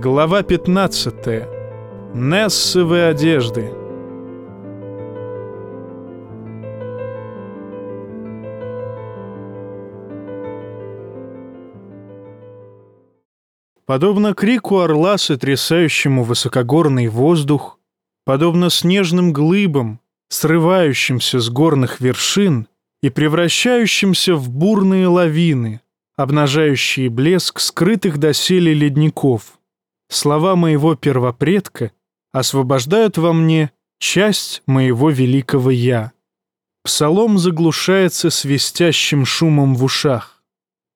Глава 15. Нессовые одежды. Подобно крику орла, сотрясающему высокогорный воздух, подобно снежным глыбам, срывающимся с горных вершин и превращающимся в бурные лавины, обнажающие блеск скрытых доселе ледников — Слова моего первопредка освобождают во мне часть моего великого «Я». Псалом заглушается свистящим шумом в ушах.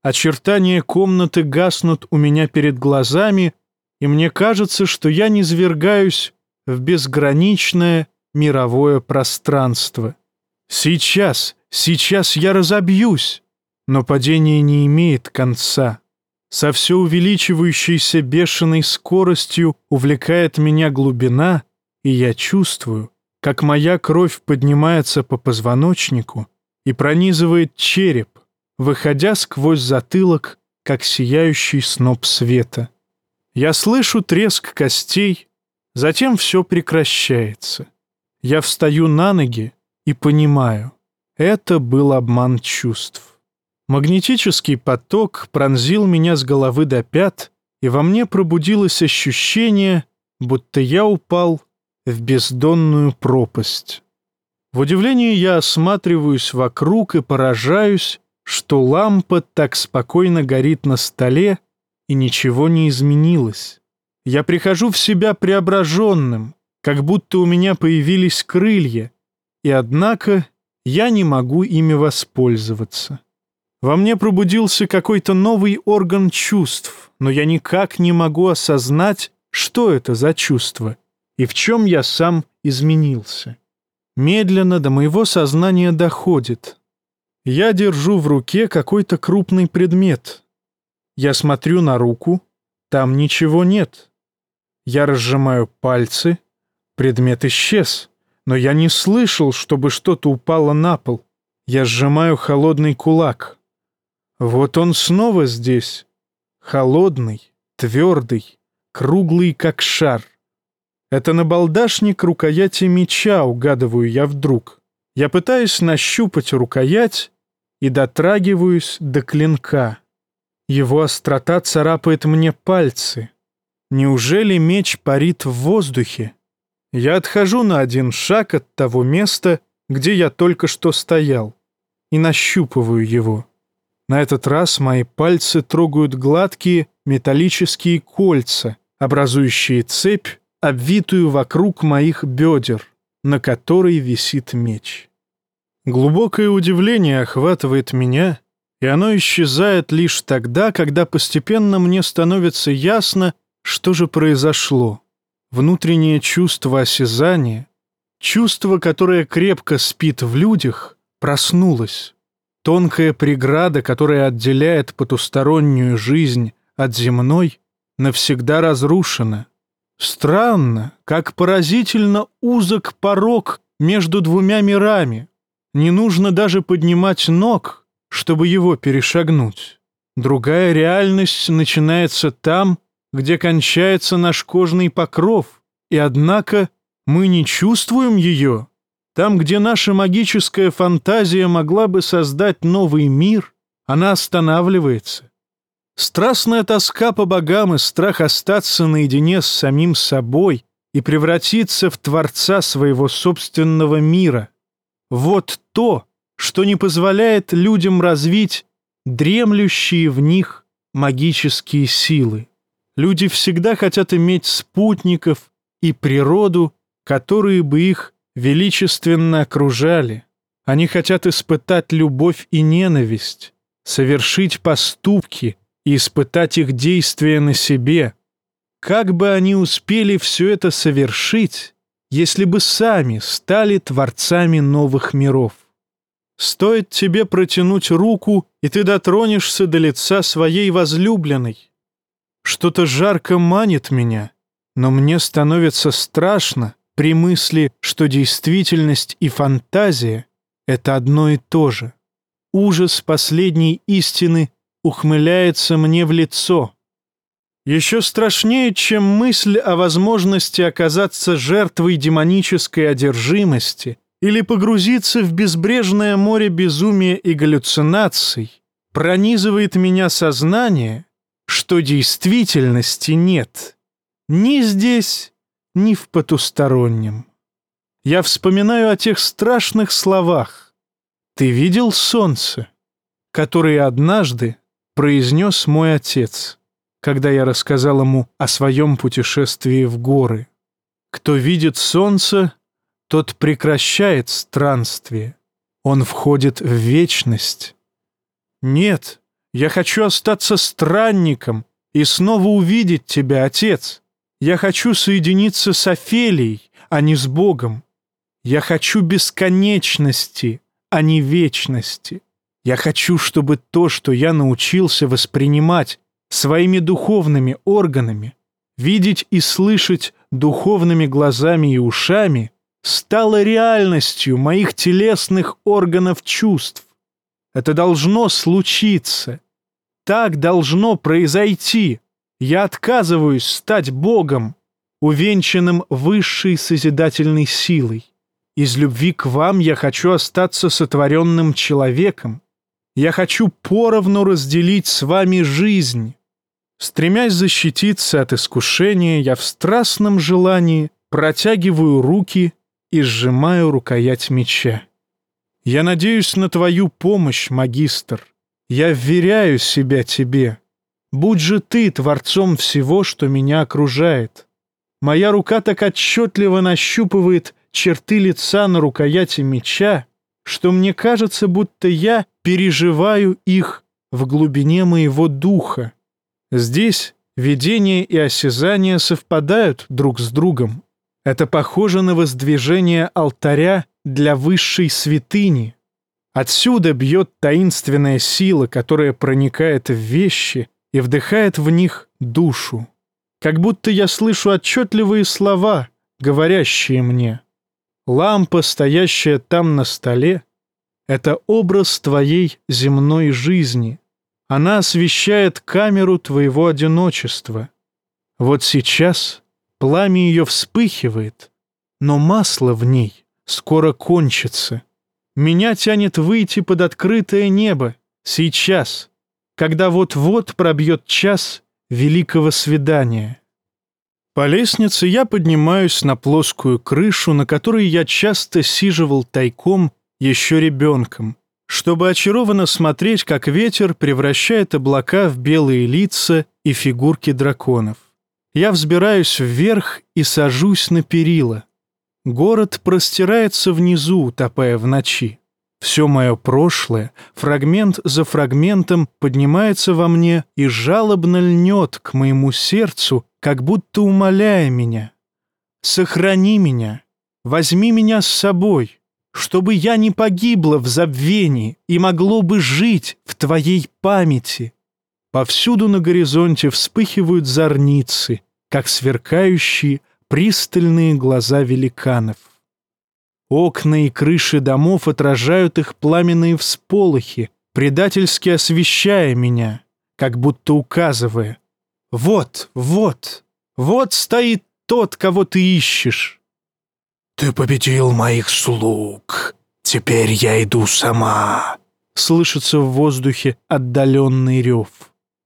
Очертания комнаты гаснут у меня перед глазами, и мне кажется, что я низвергаюсь в безграничное мировое пространство. Сейчас, сейчас я разобьюсь, но падение не имеет конца со все увеличивающейся бешеной скоростью увлекает меня глубина, и я чувствую, как моя кровь поднимается по позвоночнику и пронизывает череп, выходя сквозь затылок, как сияющий сноп света. Я слышу треск костей, затем все прекращается. Я встаю на ноги и понимаю, это был обман чувств. Магнетический поток пронзил меня с головы до пят, и во мне пробудилось ощущение, будто я упал в бездонную пропасть. В удивлении я осматриваюсь вокруг и поражаюсь, что лампа так спокойно горит на столе, и ничего не изменилось. Я прихожу в себя преображенным, как будто у меня появились крылья, и однако я не могу ими воспользоваться. Во мне пробудился какой-то новый орган чувств, но я никак не могу осознать, что это за чувство и в чем я сам изменился. Медленно до моего сознания доходит. Я держу в руке какой-то крупный предмет. Я смотрю на руку, там ничего нет. Я разжимаю пальцы, предмет исчез, но я не слышал, чтобы что-то упало на пол. Я сжимаю холодный кулак. Вот он снова здесь. Холодный, твердый, круглый, как шар. Это набалдашник рукояти меча, угадываю я вдруг. Я пытаюсь нащупать рукоять и дотрагиваюсь до клинка. Его острота царапает мне пальцы. Неужели меч парит в воздухе? Я отхожу на один шаг от того места, где я только что стоял, и нащупываю его. На этот раз мои пальцы трогают гладкие металлические кольца, образующие цепь, обвитую вокруг моих бедер, на которой висит меч. Глубокое удивление охватывает меня, и оно исчезает лишь тогда, когда постепенно мне становится ясно, что же произошло. Внутреннее чувство осязания, чувство, которое крепко спит в людях, проснулось. Тонкая преграда, которая отделяет потустороннюю жизнь от земной, навсегда разрушена. Странно, как поразительно узок порог между двумя мирами. Не нужно даже поднимать ног, чтобы его перешагнуть. Другая реальность начинается там, где кончается наш кожный покров, и однако мы не чувствуем ее, там, где наша магическая фантазия могла бы создать новый мир, она останавливается. Страстная тоска по богам и страх остаться наедине с самим собой и превратиться в творца своего собственного мира. Вот то, что не позволяет людям развить дремлющие в них магические силы. Люди всегда хотят иметь спутников и природу, которые бы их величественно окружали. Они хотят испытать любовь и ненависть, совершить поступки и испытать их действия на себе. Как бы они успели все это совершить, если бы сами стали творцами новых миров? Стоит тебе протянуть руку, и ты дотронешься до лица своей возлюбленной. Что-то жарко манит меня, но мне становится страшно, при мысли, что действительность и фантазия — это одно и то же. Ужас последней истины ухмыляется мне в лицо. Еще страшнее, чем мысль о возможности оказаться жертвой демонической одержимости или погрузиться в безбрежное море безумия и галлюцинаций, пронизывает меня сознание, что действительности нет ни здесь, ни в потустороннем. Я вспоминаю о тех страшных словах. «Ты видел солнце?» которые однажды произнес мой отец, когда я рассказал ему о своем путешествии в горы. Кто видит солнце, тот прекращает странствие. Он входит в вечность. Нет, я хочу остаться странником и снова увидеть тебя, отец. Я хочу соединиться с Офелией, а не с Богом. Я хочу бесконечности, а не вечности. Я хочу, чтобы то, что я научился воспринимать своими духовными органами, видеть и слышать духовными глазами и ушами, стало реальностью моих телесных органов чувств. Это должно случиться. Так должно произойти. Я отказываюсь стать Богом, увенчанным высшей созидательной силой. Из любви к вам я хочу остаться сотворенным человеком, я хочу поровну разделить с вами жизнь. Стремясь защититься от искушения, я в страстном желании протягиваю руки и сжимаю рукоять меча. Я надеюсь на твою помощь, магистр. Я вверяю себя тебе. Будь же ты творцом всего, что меня окружает. Моя рука так отчетливо нащупывает черты лица на рукояти меча, что мне кажется, будто я переживаю их в глубине моего духа. Здесь видение и осязание совпадают друг с другом. Это похоже на воздвижение алтаря для высшей святыни. Отсюда бьет таинственная сила, которая проникает в вещи и вдыхает в них душу. Как будто я слышу отчетливые слова, говорящие мне — Лампа, стоящая там на столе, — это образ твоей земной жизни. Она освещает камеру твоего одиночества. Вот сейчас пламя ее вспыхивает, но масло в ней скоро кончится. Меня тянет выйти под открытое небо сейчас, когда вот-вот пробьет час великого свидания. По лестнице я поднимаюсь на плоскую крышу, на которой я часто сиживал тайком еще ребенком, чтобы очарованно смотреть, как ветер превращает облака в белые лица и фигурки драконов. Я взбираюсь вверх и сажусь на перила. Город простирается внизу, утопая в ночи. Все мое прошлое, фрагмент за фрагментом, поднимается во мне и жалобно льнет к моему сердцу, как будто умоляя меня. «Сохрани меня, возьми меня с собой, чтобы я не погибла в забвении и могло бы жить в твоей памяти». Повсюду на горизонте вспыхивают зорницы, как сверкающие пристальные глаза великанов. Окна и крыши домов отражают их пламенные всполохи, предательски освещая меня, как будто указывая, вот, вот, вот стоит тот, кого ты ищешь. Ты победил моих слуг. Теперь я иду сама. Слышится в воздухе отдаленный рев.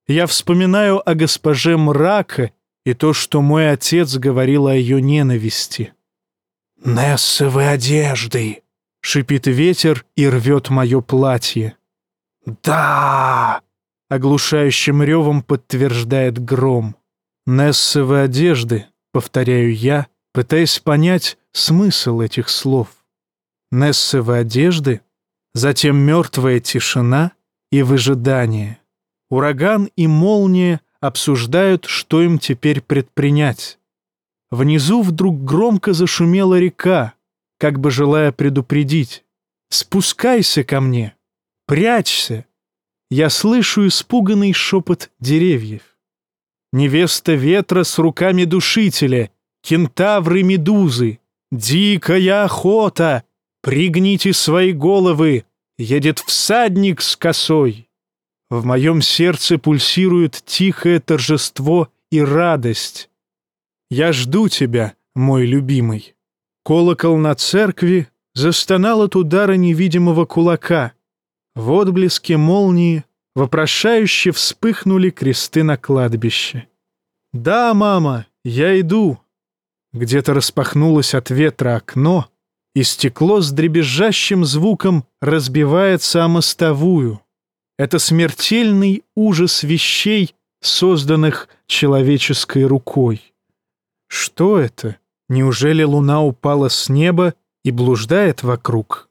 Я вспоминаю о госпоже Мрака и то, что мой отец говорил о ее ненависти. «Нессовы одежды!» — шипит ветер и рвет мое платье. «Да!» Оглушающим ревом подтверждает гром. «Нессовы одежды», — повторяю я, пытаясь понять смысл этих слов. Нессовы одежды, затем мертвая тишина и выжидание. Ураган и молния обсуждают, что им теперь предпринять. Внизу вдруг громко зашумела река, как бы желая предупредить. «Спускайся ко мне! Прячься! я слышу испуганный шепот деревьев. Невеста ветра с руками душителя, кентавры-медузы, дикая охота, пригните свои головы, едет всадник с косой. В моем сердце пульсирует тихое торжество и радость. Я жду тебя, мой любимый. Колокол на церкви застонал от удара невидимого кулака. В отблеске молнии вопрошающе вспыхнули кресты на кладбище. «Да, мама, я иду!» Где-то распахнулось от ветра окно, и стекло с дребезжащим звуком разбивается о мостовую. Это смертельный ужас вещей, созданных человеческой рукой. Что это? Неужели луна упала с неба и блуждает вокруг?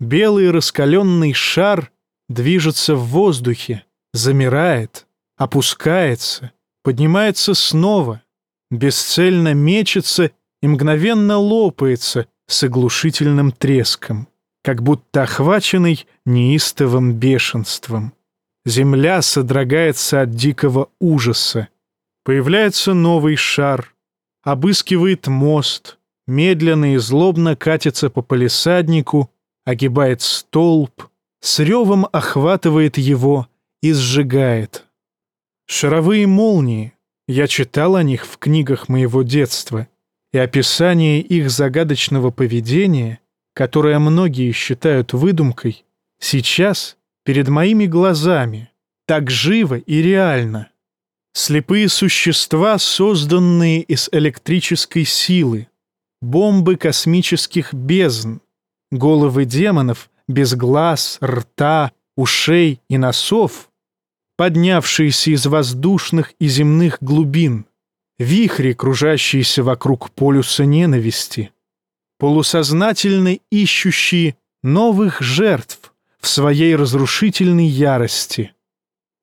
Белый раскаленный шар движется в воздухе, замирает, опускается, поднимается снова, бесцельно мечется и мгновенно лопается с оглушительным треском, как будто охваченный неистовым бешенством. Земля содрогается от дикого ужаса. Появляется новый шар, обыскивает мост, медленно и злобно катится по полисаднику, огибает столб, с ревом охватывает его и сжигает. Шаровые молнии, я читал о них в книгах моего детства, и описание их загадочного поведения, которое многие считают выдумкой, сейчас перед моими глазами, так живо и реально. Слепые существа, созданные из электрической силы, бомбы космических бездн, головы демонов без глаз, рта, ушей и носов, поднявшиеся из воздушных и земных глубин, вихри, кружащиеся вокруг полюса ненависти, полусознательно ищущие новых жертв в своей разрушительной ярости.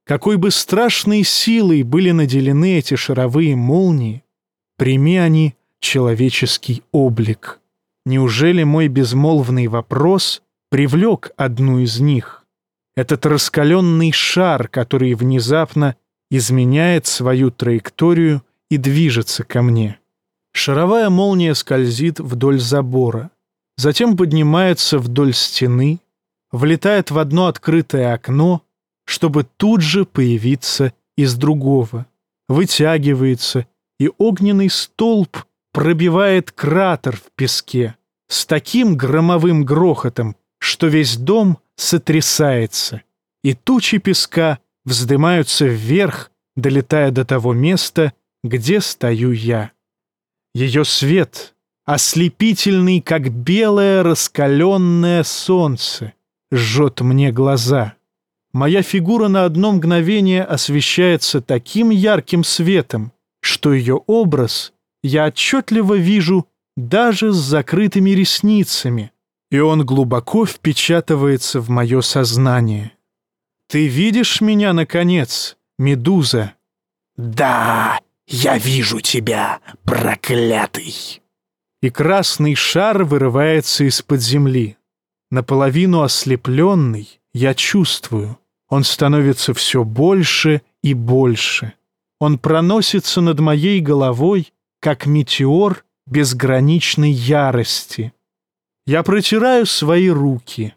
Какой бы страшной силой были наделены эти шаровые молнии, прими они человеческий облик. Неужели мой безмолвный вопрос привлек одну из них? Этот раскаленный шар, который внезапно изменяет свою траекторию и движется ко мне. Шаровая молния скользит вдоль забора, затем поднимается вдоль стены, влетает в одно открытое окно, чтобы тут же появиться из другого, вытягивается, и огненный столб пробивает кратер в песке с таким громовым грохотом, что весь дом сотрясается, и тучи песка вздымаются вверх, долетая до того места, где стою я. Ее свет, ослепительный, как белое раскаленное солнце, жжет мне глаза. Моя фигура на одно мгновение освещается таким ярким светом, что ее образ я отчетливо вижу даже с закрытыми ресницами, и он глубоко впечатывается в мое сознание. «Ты видишь меня, наконец, Медуза?» «Да, я вижу тебя, проклятый!» И красный шар вырывается из-под земли. Наполовину ослепленный, я чувствую, он становится все больше и больше. Он проносится над моей головой, как метеор безграничной ярости. Я протираю свои руки.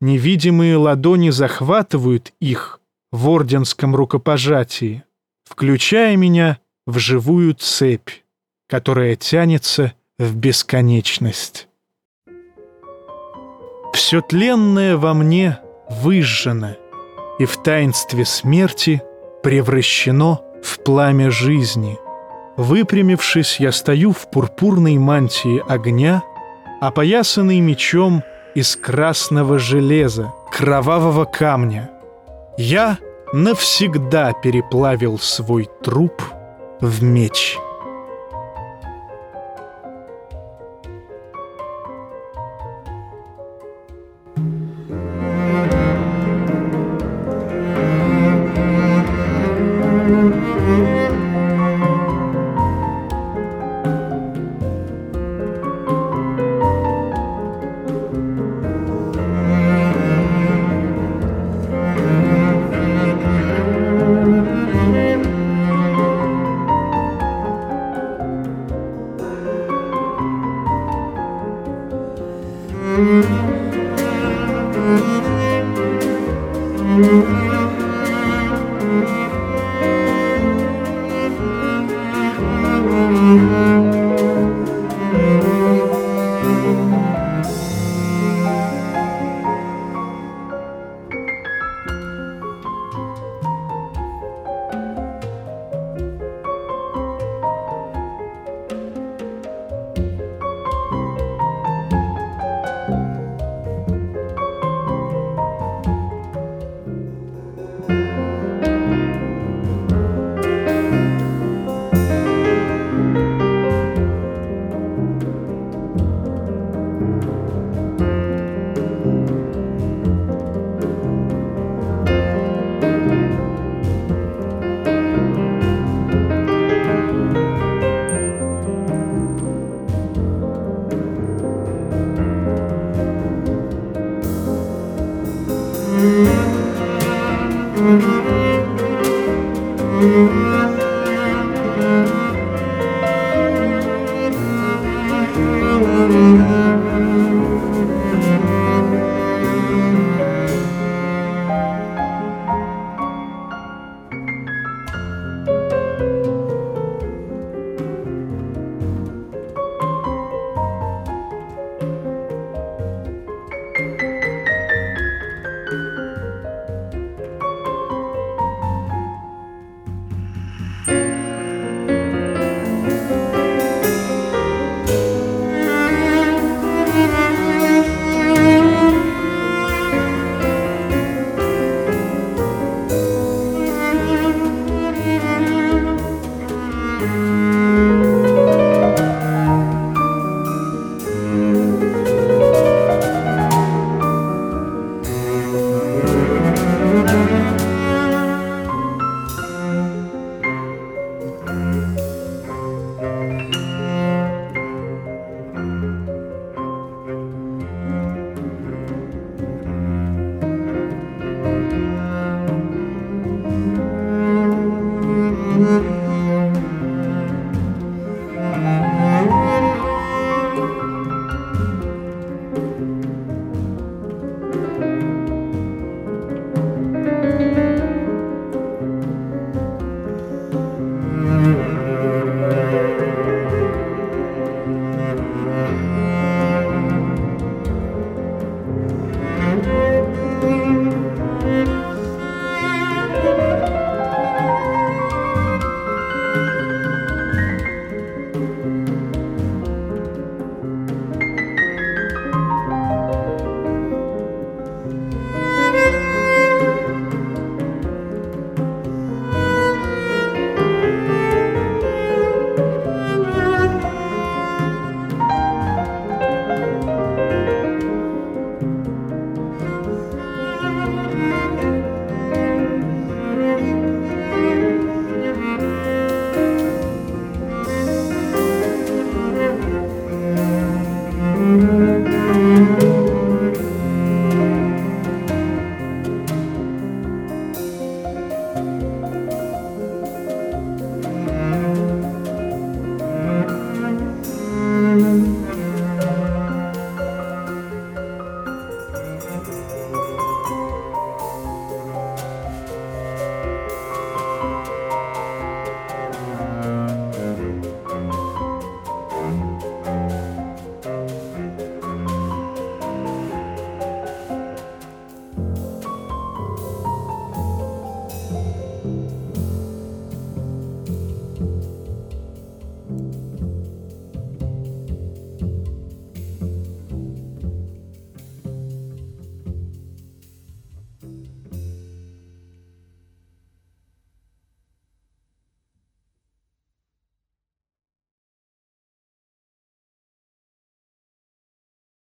Невидимые ладони захватывают их в орденском рукопожатии, включая меня в живую цепь, которая тянется в бесконечность. Все тленное во мне выжжено, и в таинстве смерти превращено в пламя жизни. Выпрямившись, я стою в пурпурной мантии огня, опоясанный мечом из красного железа, кровавого камня. Я навсегда переплавил свой труп — в меч.